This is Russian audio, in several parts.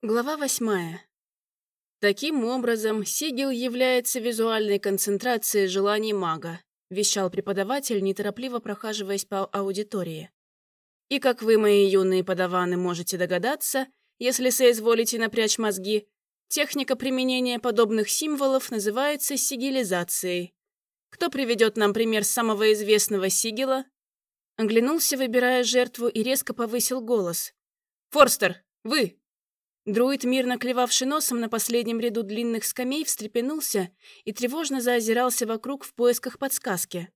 Глава восьмая. Таким образом, сигил является визуальной концентрацией желаний мага, вещал преподаватель, неторопливо прохаживаясь по аудитории. И как вы, мои юные подаваны, можете догадаться, если соизволите напрячь мозги, техника применения подобных символов называется сигилизацией. Кто приведет нам пример самого известного сигила? Оглянулся, выбирая жертву, и резко повысил голос. «Форстер, вы!» Друид, мирно клевавший носом на последнем ряду длинных скамей, встрепенулся и тревожно заозирался вокруг в поисках подсказки.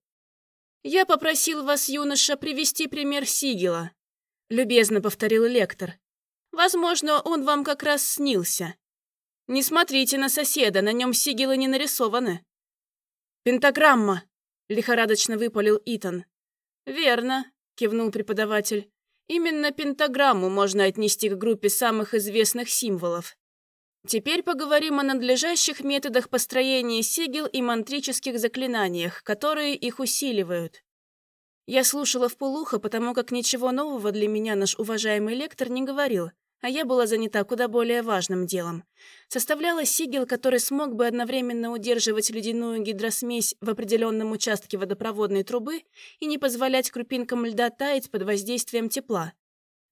«Я попросил вас, юноша, привести пример Сигела», — любезно повторил лектор. «Возможно, он вам как раз снился. Не смотрите на соседа, на нем Сигелы не нарисованы». «Пентаграмма», — лихорадочно выпалил Итан. «Верно», — кивнул преподаватель. Именно пентаграмму можно отнести к группе самых известных символов. Теперь поговорим о надлежащих методах построения сигил и мантрических заклинаниях, которые их усиливают. Я слушала вполуха, потому как ничего нового для меня наш уважаемый лектор не говорил, а я была занята куда более важным делом. Составляла сигил, который смог бы одновременно удерживать ледяную гидросмесь в определенном участке водопроводной трубы и не позволять крупинкам льда таять под воздействием тепла.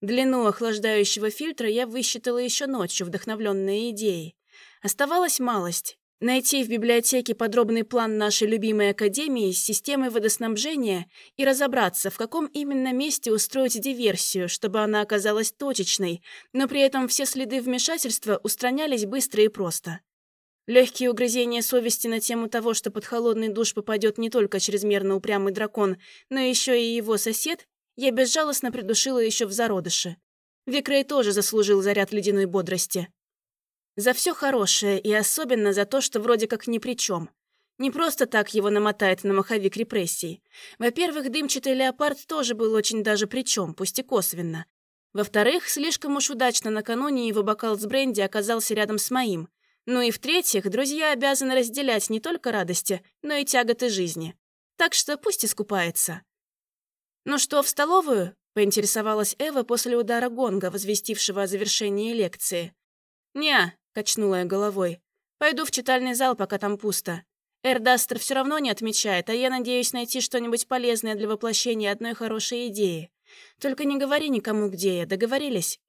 Длину охлаждающего фильтра я высчитала еще ночью, вдохновленная идеей. Оставалась малость Найти в библиотеке подробный план нашей любимой академии с системой водоснабжения и разобраться, в каком именно месте устроить диверсию, чтобы она оказалась точечной, но при этом все следы вмешательства устранялись быстро и просто. Легкие угрызения совести на тему того, что под холодный душ попадет не только чрезмерно упрямый дракон, но еще и его сосед, я безжалостно придушила еще в зародыше. Викрей тоже заслужил заряд ледяной бодрости. За все хорошее и особенно за то, что вроде как ни при чем. Не просто так его намотает на маховик репрессий. Во-первых, дымчатый леопард тоже был очень даже при чем, пусть и косвенно. Во-вторых, слишком уж удачно накануне его бокал с бренди оказался рядом с моим. Ну и в-третьих, друзья обязаны разделять не только радости, но и тяготы жизни. Так что пусть искупается. «Ну что, в столовую?» — поинтересовалась Эва после удара гонга, возвестившего о завершении лекции. «Не, — качнула я головой. «Пойду в читальный зал, пока там пусто. Эрдастер все равно не отмечает, а я надеюсь найти что-нибудь полезное для воплощения одной хорошей идеи. Только не говори никому, где я, договорились?»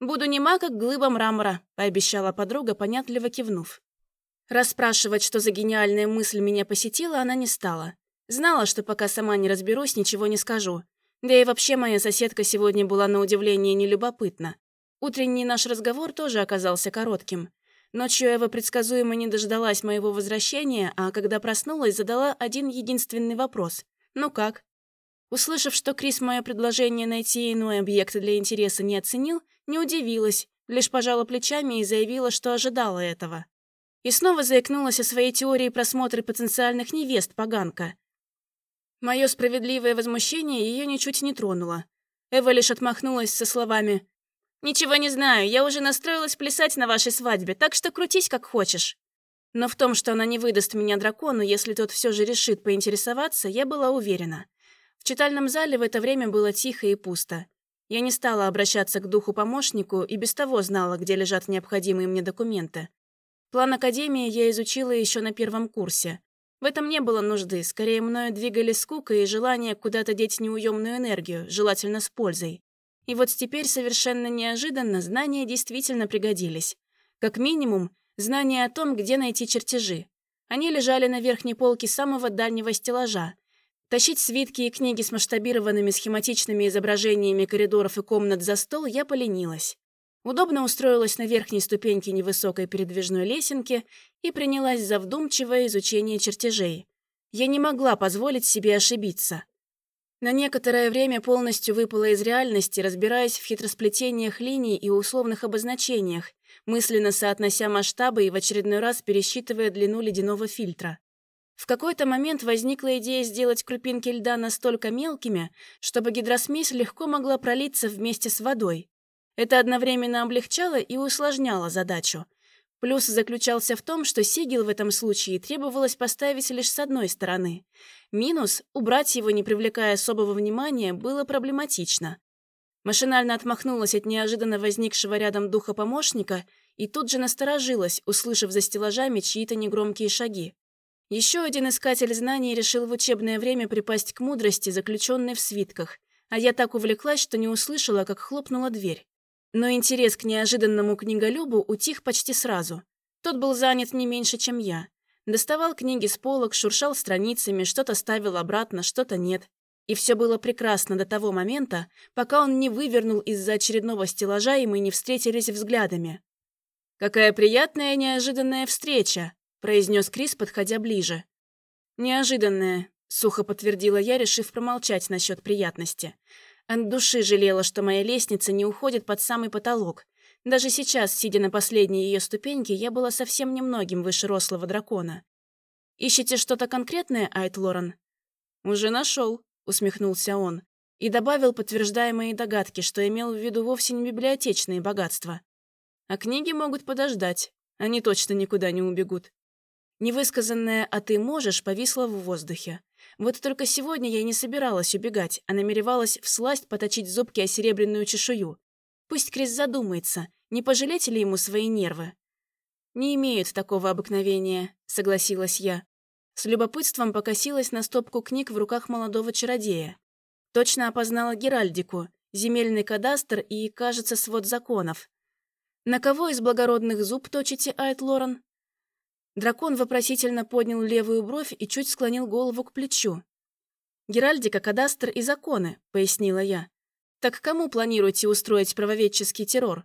«Буду нема, как глыба мрамора», — пообещала подруга, понятливо кивнув. Расспрашивать, что за гениальная мысль меня посетила, она не стала. Знала, что пока сама не разберусь, ничего не скажу. Да и вообще моя соседка сегодня была на удивление нелюбопытна. Утренний наш разговор тоже оказался коротким. Ночью Эва предсказуемо не дождалась моего возвращения, а когда проснулась, задала один единственный вопрос. «Ну как?» Услышав, что Крис мое предложение найти иной объект для интереса не оценил, не удивилась, лишь пожала плечами и заявила, что ожидала этого. И снова заикнулась о своей теории просмотра потенциальных невест поганка. Мое справедливое возмущение ее ничуть не тронуло. Эва лишь отмахнулась со словами «Ничего не знаю, я уже настроилась плясать на вашей свадьбе, так что крутись как хочешь». Но в том, что она не выдаст меня дракону, если тот все же решит поинтересоваться, я была уверена. В читальном зале в это время было тихо и пусто. Я не стала обращаться к духу-помощнику и без того знала, где лежат необходимые мне документы. План Академии я изучила еще на первом курсе. В этом не было нужды, скорее мною двигали скука и желание куда-то деть неуемную энергию, желательно с пользой. И вот теперь совершенно неожиданно знания действительно пригодились. Как минимум, знания о том, где найти чертежи. Они лежали на верхней полке самого дальнего стеллажа. Тащить свитки и книги с масштабированными схематичными изображениями коридоров и комнат за стол я поленилась. Удобно устроилась на верхней ступеньке невысокой передвижной лесенки и принялась за вдумчивое изучение чертежей. Я не могла позволить себе ошибиться. На некоторое время полностью выпала из реальности, разбираясь в хитросплетениях линий и условных обозначениях, мысленно соотнося масштабы и в очередной раз пересчитывая длину ледяного фильтра. В какой-то момент возникла идея сделать крупинки льда настолько мелкими, чтобы гидросмесь легко могла пролиться вместе с водой. Это одновременно облегчало и усложняло задачу. Плюс заключался в том, что сигил в этом случае требовалось поставить лишь с одной стороны. Минус — убрать его, не привлекая особого внимания, было проблематично. Машинально отмахнулась от неожиданно возникшего рядом духа помощника и тут же насторожилась, услышав за стеллажами чьи-то негромкие шаги. Еще один искатель знаний решил в учебное время припасть к мудрости, заключенной в свитках, а я так увлеклась, что не услышала, как хлопнула дверь. Но интерес к неожиданному книголюбу утих почти сразу. Тот был занят не меньше, чем я. Доставал книги с полок, шуршал страницами, что-то ставил обратно, что-то нет. И все было прекрасно до того момента, пока он не вывернул из-за очередного стеллажа, и мы не встретились взглядами. «Какая приятная неожиданная встреча!» – произнес Крис, подходя ближе. «Неожиданная», – сухо подтвердила я, решив промолчать насчет приятности. От души жалела, что моя лестница не уходит под самый потолок. Даже сейчас, сидя на последней ее ступеньке, я была совсем немногим выше рослого дракона. «Ищете что-то конкретное, Айт Лорен?» «Уже нашел», — усмехнулся он. И добавил, подтверждая мои догадки, что имел в виду вовсе не библиотечные богатства. А книги могут подождать. Они точно никуда не убегут. Невысказанное «а ты можешь» повисло в воздухе. Вот только сегодня я не собиралась убегать, а намеревалась всласть поточить зубки о серебряную чешую. Пусть Крис задумается, не пожалеть ли ему свои нервы. «Не имеют такого обыкновения», — согласилась я. С любопытством покосилась на стопку книг в руках молодого чародея. Точно опознала Геральдику, земельный кадастр и, кажется, свод законов. «На кого из благородных зуб точите, Айт Лорен?» Дракон вопросительно поднял левую бровь и чуть склонил голову к плечу. «Геральдика, кадастр и законы», — пояснила я. «Так кому планируете устроить правоведческий террор?»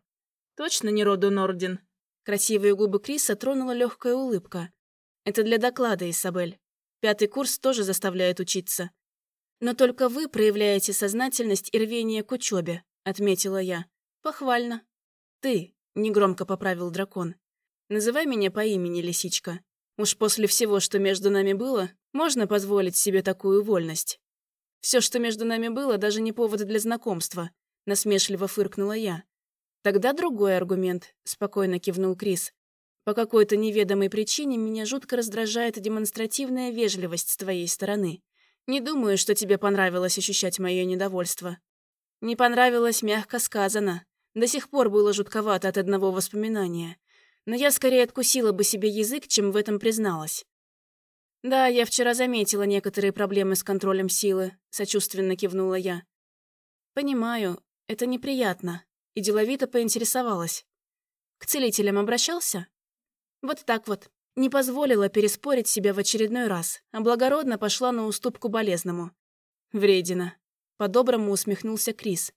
«Точно не роду Нордин». Красивые губы Криса тронула легкая улыбка. «Это для доклада, Исабель. Пятый курс тоже заставляет учиться». «Но только вы проявляете сознательность и рвение к учебе», — отметила я. «Похвально». «Ты», — негромко поправил дракон. Называй меня по имени, лисичка. Уж после всего, что между нами было, можно позволить себе такую вольность. Все, что между нами было, даже не повод для знакомства, насмешливо фыркнула я. Тогда другой аргумент, спокойно кивнул Крис. По какой-то неведомой причине меня жутко раздражает демонстративная вежливость с твоей стороны. Не думаю, что тебе понравилось ощущать мое недовольство. Не понравилось, мягко сказано. До сих пор было жутковато от одного воспоминания но я скорее откусила бы себе язык, чем в этом призналась. «Да, я вчера заметила некоторые проблемы с контролем силы», — сочувственно кивнула я. «Понимаю, это неприятно», — и деловито поинтересовалась. «К целителям обращался?» «Вот так вот. Не позволила переспорить себя в очередной раз, а благородно пошла на уступку болезному». «Вредина», — по-доброму усмехнулся Крис.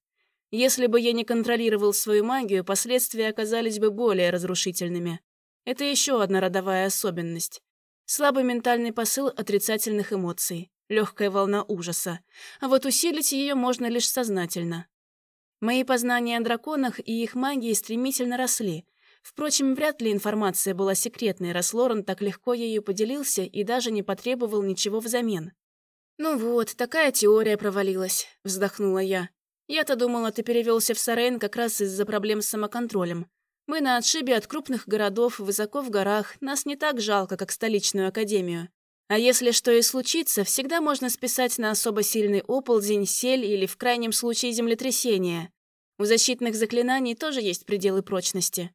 Если бы я не контролировал свою магию, последствия оказались бы более разрушительными. Это еще одна родовая особенность. Слабый ментальный посыл отрицательных эмоций, легкая волна ужаса. А вот усилить ее можно лишь сознательно. Мои познания о драконах и их магии стремительно росли. Впрочем, вряд ли информация была секретной, раз Лорен так легко ею поделился и даже не потребовал ничего взамен. «Ну вот, такая теория провалилась», — вздохнула я. Я-то думала, ты перевелся в Сарейн как раз из-за проблем с самоконтролем. Мы на отшибе от крупных городов, высоко в горах, нас не так жалко, как столичную академию. А если что и случится, всегда можно списать на особо сильный оползень, сель или, в крайнем случае, землетрясение. У защитных заклинаний тоже есть пределы прочности.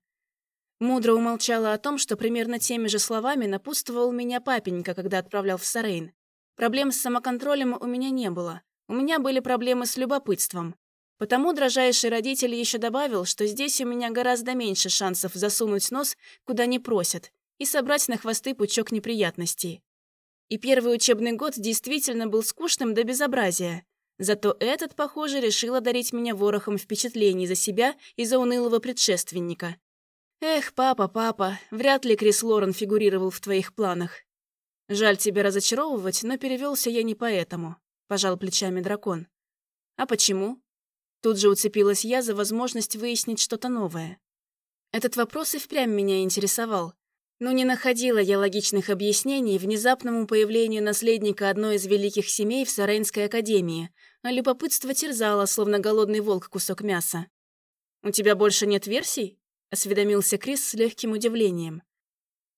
Мудро умолчала о том, что примерно теми же словами напутствовал меня папенька, когда отправлял в Сарейн. Проблем с самоконтролем у меня не было. У меня были проблемы с любопытством. Потому дрожайший родитель еще добавил, что здесь у меня гораздо меньше шансов засунуть нос, куда не просят, и собрать на хвосты пучок неприятностей. И первый учебный год действительно был скучным до безобразия. Зато этот, похоже, решил одарить меня ворохом впечатлений за себя и за унылого предшественника. Эх, папа, папа, вряд ли Крис Лорен фигурировал в твоих планах. Жаль тебя разочаровывать, но перевелся я не поэтому пожал плечами дракон. А почему? Тут же уцепилась я за возможность выяснить что-то новое. Этот вопрос и впрямь меня интересовал. Но не находила я логичных объяснений внезапному появлению наследника одной из великих семей в Сарейнской академии, а любопытство терзало, словно голодный волк кусок мяса. «У тебя больше нет версий?» — осведомился Крис с легким удивлением.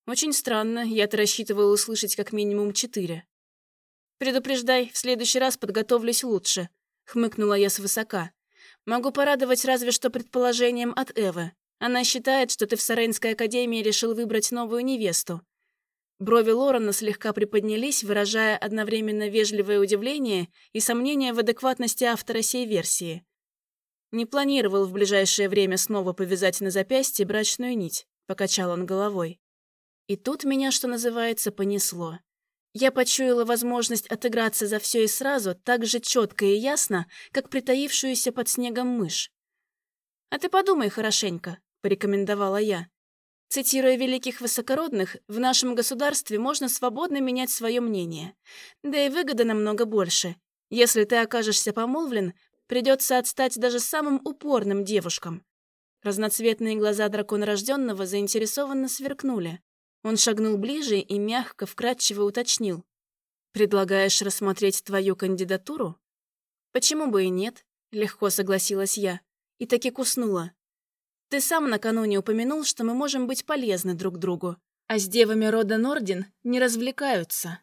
«Очень странно, я-то рассчитывал услышать как минимум четыре». «Предупреждай, в следующий раз подготовлюсь лучше», — хмыкнула я свысока. Могу порадовать разве что предположением от Эвы. Она считает, что ты в Саренской академии решил выбрать новую невесту. Брови Лорена слегка приподнялись, выражая одновременно вежливое удивление и сомнение в адекватности автора сей версии. Не планировал в ближайшее время снова повязать на запястье брачную нить, покачал он головой. И тут меня, что называется, понесло. Я почуяла возможность отыграться за все и сразу так же четко и ясно, как притаившуюся под снегом мышь. «А ты подумай хорошенько», — порекомендовала я. Цитируя великих высокородных, в нашем государстве можно свободно менять свое мнение. Да и выгода намного больше. Если ты окажешься помолвлен, придется отстать даже самым упорным девушкам. Разноцветные глаза дракона рожденного заинтересованно сверкнули. Он шагнул ближе и мягко, вкратчиво уточнил. «Предлагаешь рассмотреть твою кандидатуру?» «Почему бы и нет?» — легко согласилась я. И таки куснула. Ты сам накануне упомянул, что мы можем быть полезны друг другу, а с девами рода Нордин не развлекаются».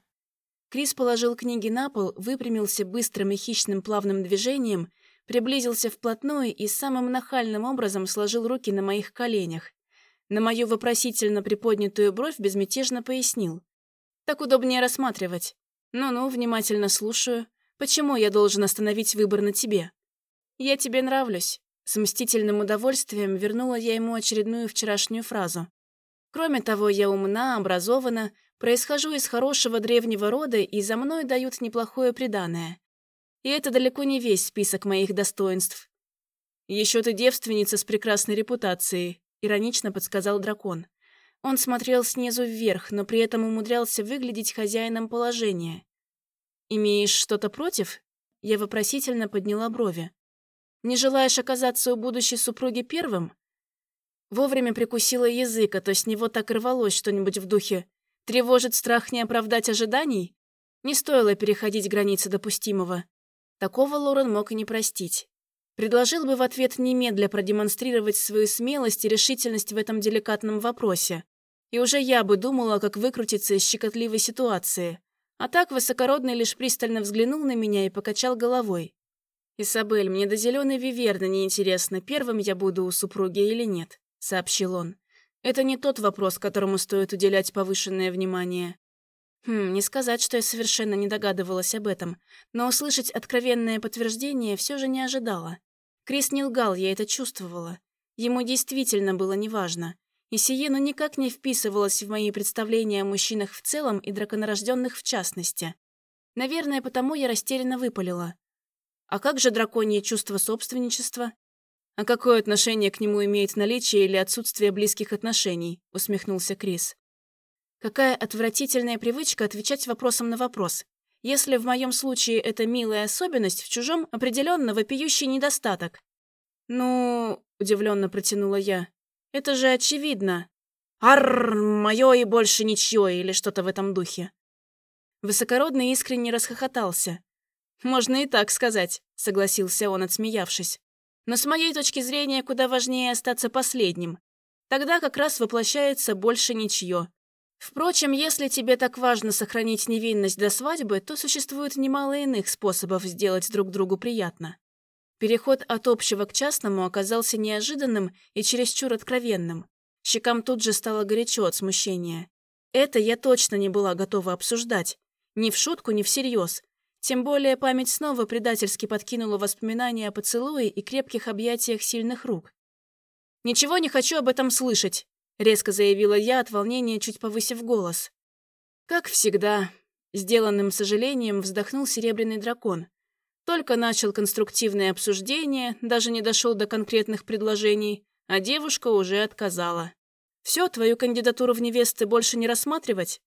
Крис положил книги на пол, выпрямился быстрым и хищным плавным движением, приблизился вплотную и самым нахальным образом сложил руки на моих коленях. На мою вопросительно приподнятую бровь безмятежно пояснил. «Так удобнее рассматривать. Ну-ну, внимательно слушаю. Почему я должен остановить выбор на тебе? Я тебе нравлюсь. С мстительным удовольствием вернула я ему очередную вчерашнюю фразу. Кроме того, я умна, образована, происхожу из хорошего древнего рода, и за мной дают неплохое приданое. И это далеко не весь список моих достоинств. «Еще ты девственница с прекрасной репутацией», — иронично подсказал дракон. Он смотрел снизу вверх, но при этом умудрялся выглядеть хозяином положения. «Имеешь что-то против?» Я вопросительно подняла брови. Не желаешь оказаться у будущей супруги первым? Вовремя прикусила язык, а то с него так рвалось что-нибудь в духе. Тревожит страх не оправдать ожиданий? Не стоило переходить границы допустимого. Такого Лорен мог и не простить. Предложил бы в ответ немедля продемонстрировать свою смелость и решительность в этом деликатном вопросе. И уже я бы думала, как выкрутиться из щекотливой ситуации. А так высокородный лишь пристально взглянул на меня и покачал головой. «Исабель, мне до зеленой виверны неинтересно, первым я буду у супруги или нет», — сообщил он. «Это не тот вопрос, которому стоит уделять повышенное внимание». Хм, не сказать, что я совершенно не догадывалась об этом, но услышать откровенное подтверждение все же не ожидала. Крис не лгал, я это чувствовала. Ему действительно было неважно. И Сиену никак не вписывалось в мои представления о мужчинах в целом и драконорожденных в частности. Наверное, потому я растерянно выпалила. А как же драконье чувство собственничества? А какое отношение к нему имеет наличие или отсутствие близких отношений? Усмехнулся Крис. Какая отвратительная привычка отвечать вопросом на вопрос. Если в моем случае это милая особенность, в чужом определенно вопиющий недостаток. Ну, удивленно протянула я. Это же очевидно. Арр, мое и больше ничье, или что-то в этом духе. Высокородный искренне расхохотался. «Можно и так сказать», — согласился он, отсмеявшись. «Но с моей точки зрения куда важнее остаться последним. Тогда как раз воплощается больше ничье. Впрочем, если тебе так важно сохранить невинность до свадьбы, то существует немало иных способов сделать друг другу приятно». Переход от общего к частному оказался неожиданным и чересчур откровенным. Щекам тут же стало горячо от смущения. Это я точно не была готова обсуждать. Ни в шутку, ни всерьез. Тем более память снова предательски подкинула воспоминания о поцелуе и крепких объятиях сильных рук. «Ничего не хочу об этом слышать», — резко заявила я от волнения, чуть повысив голос. «Как всегда», — сделанным сожалением вздохнул серебряный дракон. Только начал конструктивное обсуждение, даже не дошел до конкретных предложений, а девушка уже отказала. «Все, твою кандидатуру в невесты больше не рассматривать?»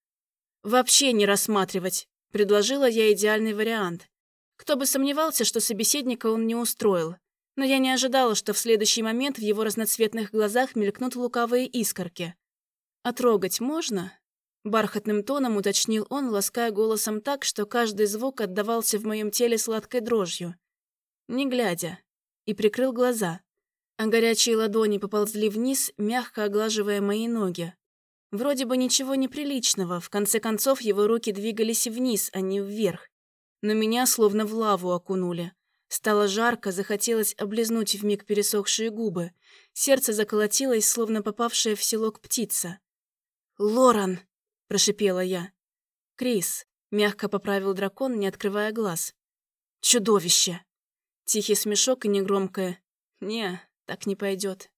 «Вообще не рассматривать», Предложила я идеальный вариант. Кто бы сомневался, что собеседника он не устроил. Но я не ожидала, что в следующий момент в его разноцветных глазах мелькнут лукавые искорки. «А трогать можно?» Бархатным тоном уточнил он, лаская голосом так, что каждый звук отдавался в моем теле сладкой дрожью. Не глядя. И прикрыл глаза. А горячие ладони поползли вниз, мягко оглаживая мои ноги. Вроде бы ничего неприличного, в конце концов его руки двигались вниз, а не вверх. Но меня словно в лаву окунули. Стало жарко, захотелось облизнуть вмиг пересохшие губы. Сердце заколотилось, словно попавшая в селок птица. «Лоран!» – прошипела я. «Крис!» – мягко поправил дракон, не открывая глаз. «Чудовище!» Тихий смешок и негромкое «Не, так не пойдет.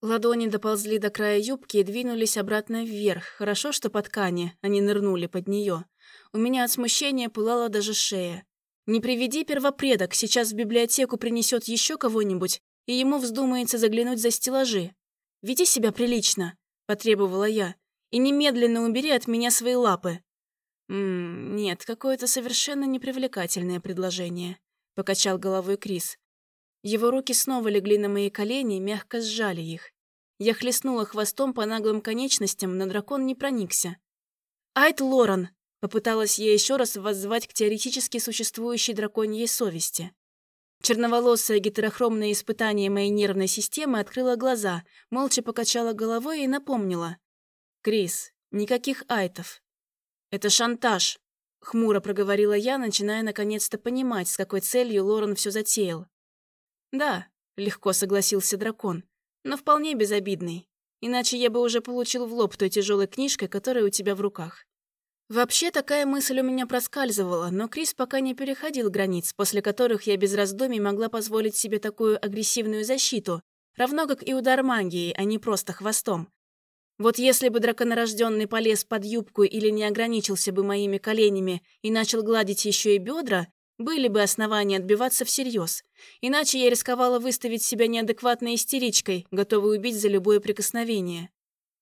Ладони доползли до края юбки и двинулись обратно вверх. Хорошо, что по ткани, они нырнули под нее. У меня от смущения пылала даже шея. Не приведи первопредок, сейчас в библиотеку принесет еще кого-нибудь, и ему вздумается заглянуть за стеллажи. «Веди себя прилично», — потребовала я, «и немедленно убери от меня свои лапы». «Ммм, нет, какое-то совершенно непривлекательное предложение», — покачал головой Крис. Его руки снова легли на мои колени, мягко сжали их. Я хлестнула хвостом по наглым конечностям, но дракон не проникся. «Айт Лоран!» — попыталась я еще раз воззвать к теоретически существующей драконьей совести. Черноволосое гетерохромное испытание моей нервной системы открыло глаза, молча покачала головой и напомнила. «Крис, никаких айтов. Это шантаж», — хмуро проговорила я, начиная наконец-то понимать, с какой целью Лоран все затеял. «Да», — легко согласился дракон но вполне безобидный. Иначе я бы уже получил в лоб той тяжелой книжкой, которая у тебя в руках. Вообще, такая мысль у меня проскальзывала, но Крис пока не переходил границ, после которых я без раздумий могла позволить себе такую агрессивную защиту, равно как и удар магией, а не просто хвостом. Вот если бы драконорожденный полез под юбку или не ограничился бы моими коленями и начал гладить еще и бедра, были бы основания отбиваться всерьез. Иначе я рисковала выставить себя неадекватной истеричкой, готовой убить за любое прикосновение.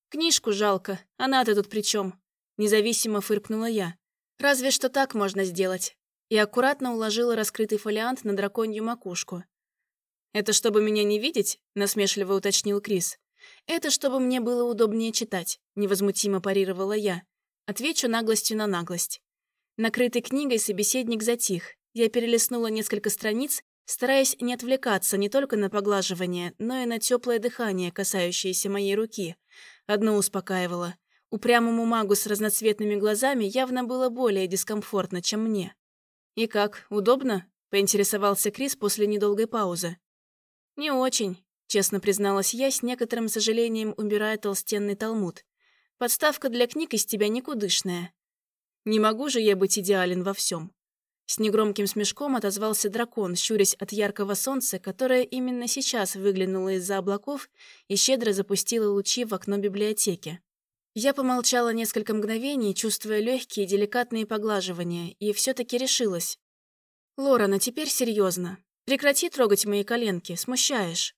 Книжку жалко, она-то тут при чем? Независимо фыркнула я. Разве что так можно сделать. И аккуратно уложила раскрытый фолиант на драконью макушку. «Это чтобы меня не видеть?» – насмешливо уточнил Крис. «Это чтобы мне было удобнее читать», – невозмутимо парировала я. Отвечу наглостью на наглость. Накрытый книгой собеседник затих, я перелистнула несколько страниц, стараясь не отвлекаться не только на поглаживание, но и на теплое дыхание, касающееся моей руки. Одно успокаивало. Упрямому магу с разноцветными глазами явно было более дискомфортно, чем мне. «И как, удобно?» — поинтересовался Крис после недолгой паузы. «Не очень», — честно призналась я, с некоторым сожалением убирая толстенный талмуд. «Подставка для книг из тебя никудышная. Не могу же я быть идеален во всем. С негромким смешком отозвался дракон, щурясь от яркого солнца, которое именно сейчас выглянуло из-за облаков и щедро запустило лучи в окно библиотеки. Я помолчала несколько мгновений, чувствуя легкие деликатные поглаживания, и все-таки решилась. «Лора, на теперь серьезно. Прекрати трогать мои коленки, смущаешь».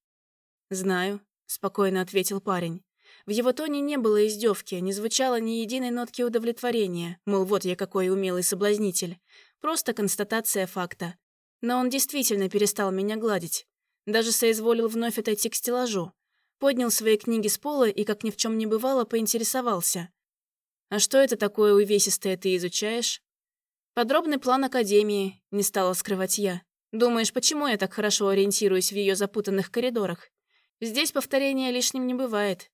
«Знаю», — спокойно ответил парень. В его тоне не было издевки, не звучало ни единой нотки удовлетворения, мол, вот я какой умелый соблазнитель. Просто констатация факта. Но он действительно перестал меня гладить. Даже соизволил вновь отойти к стеллажу. Поднял свои книги с пола и, как ни в чем не бывало, поинтересовался. «А что это такое увесистое ты изучаешь?» «Подробный план Академии», — не стала скрывать я. «Думаешь, почему я так хорошо ориентируюсь в ее запутанных коридорах? Здесь повторения лишним не бывает.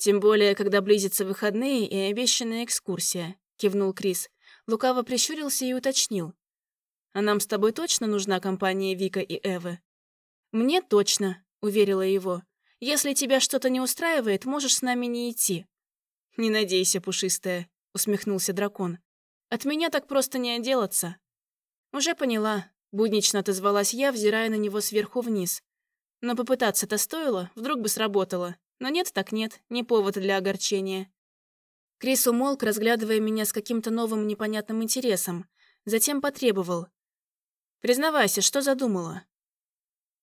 «Тем более, когда близятся выходные и обещанная экскурсия», — кивнул Крис. Лукаво прищурился и уточнил. «А нам с тобой точно нужна компания Вика и Эвы?» «Мне точно», — уверила его. «Если тебя что-то не устраивает, можешь с нами не идти». «Не надейся, пушистая», — усмехнулся дракон. «От меня так просто не отделаться». «Уже поняла», — буднично отозвалась я, взирая на него сверху вниз. «Но попытаться-то стоило, вдруг бы сработало». Но нет так нет, не повод для огорчения. Крис умолк, разглядывая меня с каким-то новым непонятным интересом. Затем потребовал. «Признавайся, что задумала?»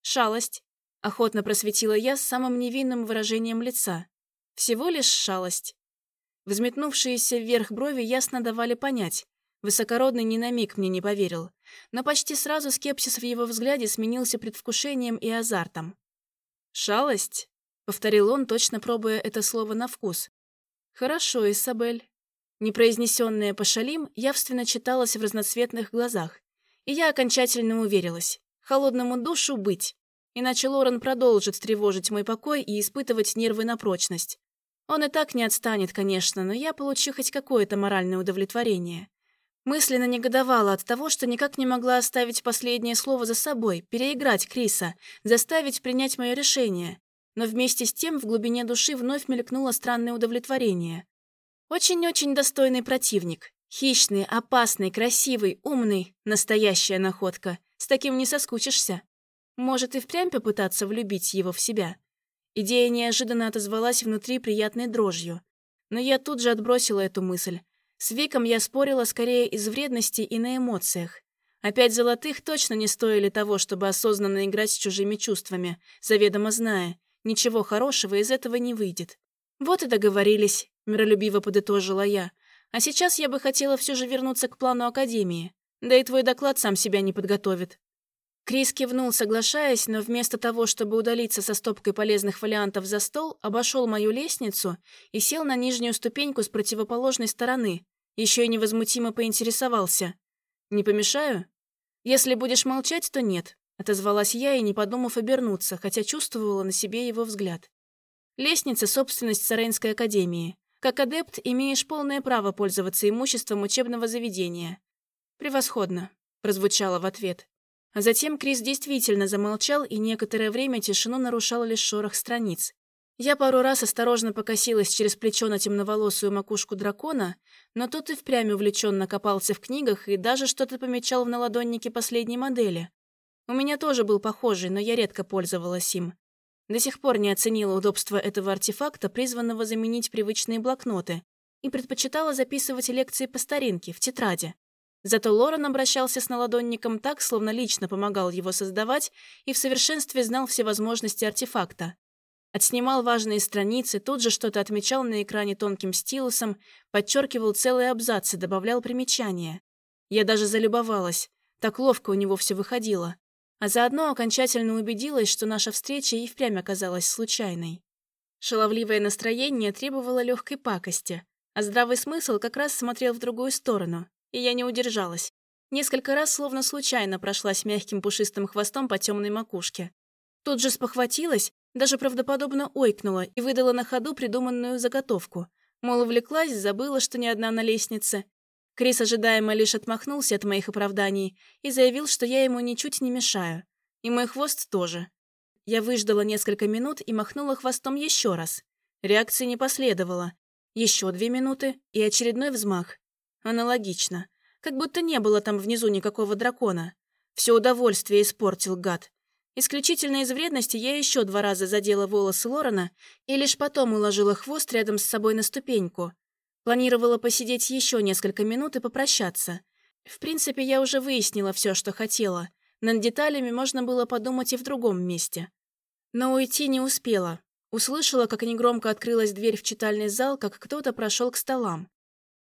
«Шалость», — охотно просветила я с самым невинным выражением лица. «Всего лишь шалость». Взметнувшиеся вверх брови ясно давали понять. Высокородный ни на миг мне не поверил. Но почти сразу скепсис в его взгляде сменился предвкушением и азартом. «Шалость?» Повторил он, точно пробуя это слово на вкус. «Хорошо, Исабель». Непроизнесенное «пошалим» явственно читалось в разноцветных глазах. И я окончательно уверилась. Холодному душу быть. Иначе Лорен продолжит тревожить мой покой и испытывать нервы на прочность. Он и так не отстанет, конечно, но я получу хоть какое-то моральное удовлетворение. Мысленно негодовала от того, что никак не могла оставить последнее слово за собой, переиграть Криса, заставить принять мое решение. Но вместе с тем в глубине души вновь мелькнуло странное удовлетворение. Очень-очень достойный противник. Хищный, опасный, красивый, умный. Настоящая находка. С таким не соскучишься. Может и впрямь попытаться влюбить его в себя. Идея неожиданно отозвалась внутри приятной дрожью. Но я тут же отбросила эту мысль. С Виком я спорила скорее из вредности и на эмоциях. Опять золотых точно не стоили того, чтобы осознанно играть с чужими чувствами, заведомо зная, ничего хорошего из этого не выйдет. Вот и договорились, миролюбиво подытожила я. А сейчас я бы хотела все же вернуться к плану Академии. Да и твой доклад сам себя не подготовит. Крис кивнул, соглашаясь, но вместо того, чтобы удалиться со стопкой полезных фолиантов за стол, обошел мою лестницу и сел на нижнюю ступеньку с противоположной стороны. Еще и невозмутимо поинтересовался. «Не помешаю?» «Если будешь молчать, то нет», — отозвалась я и, не подумав обернуться, хотя чувствовала на себе его взгляд. «Лестница — собственность Саренской академии. Как адепт имеешь полное право пользоваться имуществом учебного заведения». «Превосходно», — прозвучало в ответ. Затем Крис действительно замолчал, и некоторое время тишину нарушал лишь шорох страниц. Я пару раз осторожно покосилась через плечо на темноволосую макушку дракона, но тот и впрямь увлеченно копался в книгах и даже что-то помечал в наладоннике последней модели. У меня тоже был похожий, но я редко пользовалась им. До сих пор не оценила удобство этого артефакта, призванного заменить привычные блокноты, и предпочитала записывать лекции по старинке, в тетради. Зато Лорен обращался с наладонником так, словно лично помогал его создавать и в совершенстве знал все возможности артефакта. Отснимал важные страницы, тут же что-то отмечал на экране тонким стилусом, подчеркивал целые абзацы, добавлял примечания. Я даже залюбовалась. Так ловко у него все выходило. А заодно окончательно убедилась, что наша встреча и впрямь оказалась случайной. Шаловливое настроение требовало легкой пакости, а здравый смысл как раз смотрел в другую сторону и я не удержалась. Несколько раз словно случайно прошлась мягким пушистым хвостом по темной макушке. Тут же спохватилась, даже правдоподобно ойкнула и выдала на ходу придуманную заготовку. Мол, увлеклась, забыла, что не одна на лестнице. Крис ожидаемо лишь отмахнулся от моих оправданий и заявил, что я ему ничуть не мешаю. И мой хвост тоже. Я выждала несколько минут и махнула хвостом еще раз. Реакции не последовало. Еще две минуты и очередной взмах. Аналогично. Как будто не было там внизу никакого дракона. Все удовольствие испортил гад. Исключительно из вредности я еще два раза задела волосы Лорена и лишь потом уложила хвост рядом с собой на ступеньку. Планировала посидеть еще несколько минут и попрощаться. В принципе, я уже выяснила все, что хотела. Над деталями можно было подумать и в другом месте. Но уйти не успела. Услышала, как негромко открылась дверь в читальный зал, как кто-то прошел к столам.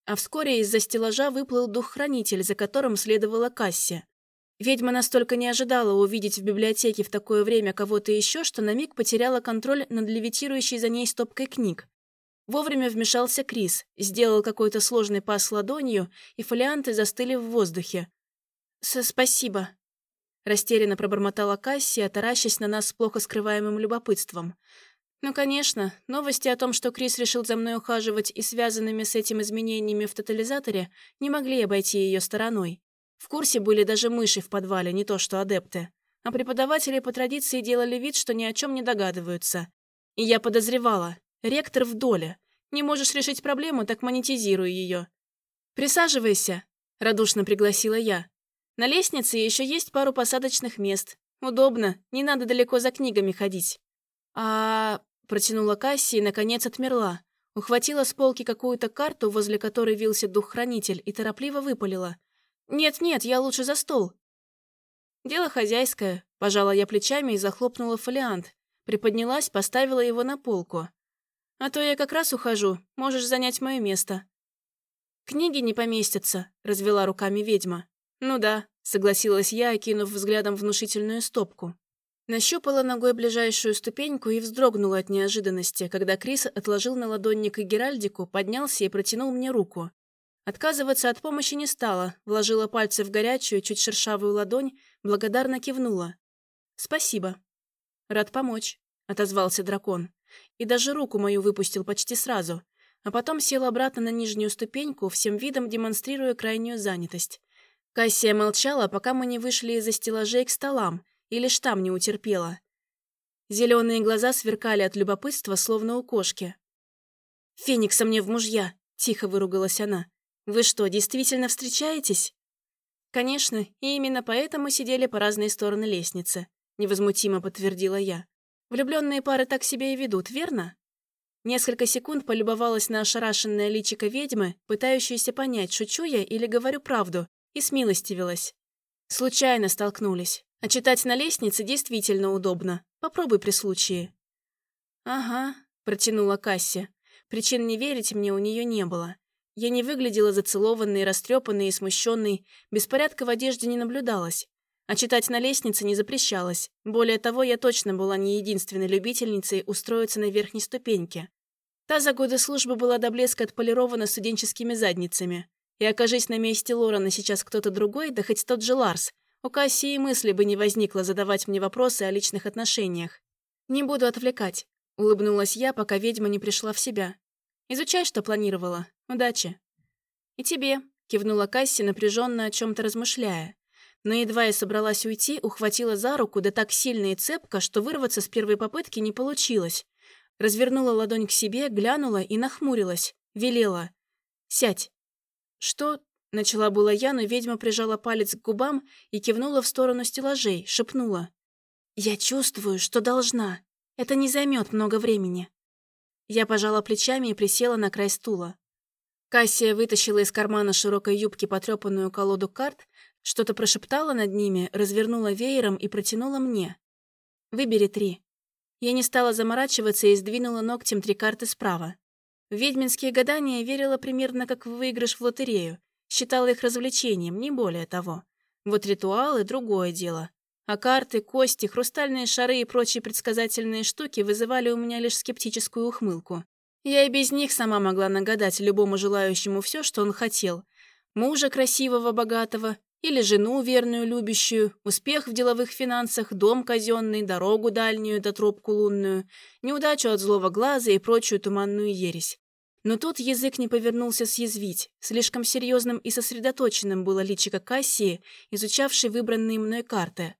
А вскоре из-за стеллажа выплыл дух-хранитель, за которым следовала Касси. Ведьма настолько не ожидала увидеть в библиотеке в такое время кого-то еще, что на миг потеряла контроль над левитирующей за ней стопкой книг. Вовремя вмешался Крис, сделал какой-то сложный пас ладонью, и фолианты застыли в воздухе. «Спасибо», — растерянно пробормотала Касси, таращась на нас с плохо скрываемым любопытством. Ну, конечно, новости о том, что Крис решил за мной ухаживать и связанными с этим изменениями в тотализаторе, не могли обойти ее стороной. В курсе были даже мыши в подвале, не то что адепты. А преподаватели по традиции делали вид, что ни о чем не догадываются. И я подозревала. Ректор в доле. Не можешь решить проблему, так монетизируй ее. «Присаживайся», — радушно пригласила я. «На лестнице еще есть пару посадочных мест. Удобно, не надо далеко за книгами ходить». «А Протянула Касси и, наконец, отмерла. Ухватила с полки какую-то карту, возле которой вился дух-хранитель, и торопливо выпалила. «Нет-нет, я лучше за стол». «Дело хозяйское», – пожала я плечами и захлопнула фолиант. Приподнялась, поставила его на полку. «А то я как раз ухожу, можешь занять мое место». «Книги не поместятся», – развела руками ведьма. «Ну да», – согласилась я, окинув взглядом внушительную стопку. Нащупала ногой ближайшую ступеньку и вздрогнула от неожиданности, когда Крис отложил на ладонник и Геральдику, поднялся и протянул мне руку. Отказываться от помощи не стала, вложила пальцы в горячую, чуть шершавую ладонь, благодарно кивнула. «Спасибо». «Рад помочь», — отозвался дракон. И даже руку мою выпустил почти сразу. а потом сел обратно на нижнюю ступеньку, всем видом демонстрируя крайнюю занятость. Кассия молчала, пока мы не вышли из-за стеллажей к столам, и лишь там не утерпела. Зеленые глаза сверкали от любопытства, словно у кошки. «Феникса мне в мужья!» — тихо выругалась она. «Вы что, действительно встречаетесь?» «Конечно, и именно поэтому сидели по разные стороны лестницы», — невозмутимо подтвердила я. «Влюбленные пары так себя и ведут, верно?» Несколько секунд полюбовалась на ошарашенное личико ведьмы, пытающейся понять, шучу я или говорю правду, и смилостивилась. Случайно столкнулись. А читать на лестнице действительно удобно. Попробуй при случае. «Ага», — протянула Касси. Причин не верить мне у нее не было. Я не выглядела зацелованной, растрепанной и смущенной, беспорядка в одежде не наблюдалось. А читать на лестнице не запрещалось. Более того, я точно была не единственной любительницей устроиться на верхней ступеньке. Та за годы службы была до блеска отполирована студенческими задницами. И окажись на месте Лорана сейчас кто-то другой, да хоть тот же Ларс, у Кассии мысли бы не возникло задавать мне вопросы о личных отношениях. «Не буду отвлекать», — улыбнулась я, пока ведьма не пришла в себя. «Изучай, что планировала. Удачи». «И тебе», — кивнула Касси, напряженно о чем-то размышляя. Но едва я собралась уйти, ухватила за руку, да так сильно и цепко, что вырваться с первой попытки не получилось. Развернула ладонь к себе, глянула и нахмурилась. Велела. «Сядь». «Что?» — начала была я, но ведьма прижала палец к губам и кивнула в сторону стеллажей, шепнула. «Я чувствую, что должна. Это не займет много времени». Я пожала плечами и присела на край стула. Кассия вытащила из кармана широкой юбки потрепанную колоду карт, что-то прошептала над ними, развернула веером и протянула мне. «Выбери три». Я не стала заморачиваться и сдвинула ногтем три карты справа. В ведьминские гадания верила примерно как в выигрыш в лотерею. Считала их развлечением, не более того. Вот ритуалы — другое дело. А карты, кости, хрустальные шары и прочие предсказательные штуки вызывали у меня лишь скептическую ухмылку. Я и без них сама могла нагадать любому желающему все, что он хотел. Мужа красивого, богатого, или жену верную, любящую, успех в деловых финансах, дом казенный, дорогу дальнюю да тропку лунную, неудачу от злого глаза и прочую туманную ересь. Но тут язык не повернулся съязвить. Слишком серьезным и сосредоточенным было личико Кассии, изучавшей выбранные мной карты.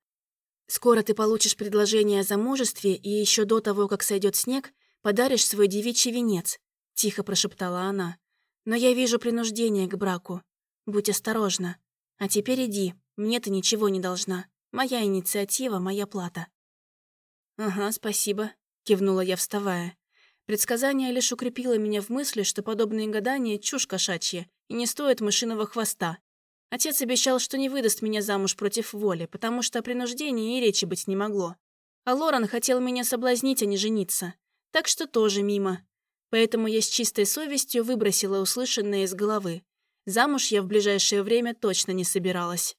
«Скоро ты получишь предложение о замужестве, и еще до того, как сойдет снег, подаришь свой девичий венец», — тихо прошептала она. «Но я вижу принуждение к браку. Будь осторожна. А теперь иди, мне ты ничего не должна. Моя инициатива, моя плата». «Ага, спасибо», — кивнула я, вставая. Предсказание лишь укрепило меня в мысли, что подобные гадания — чушь кошачья и не стоит мышиного хвоста. Отец обещал, что не выдаст меня замуж против воли, потому что о принуждении и речи быть не могло. А Лоран хотел меня соблазнить, а не жениться. Так что тоже мимо. Поэтому я с чистой совестью выбросила услышанное из головы. Замуж я в ближайшее время точно не собиралась.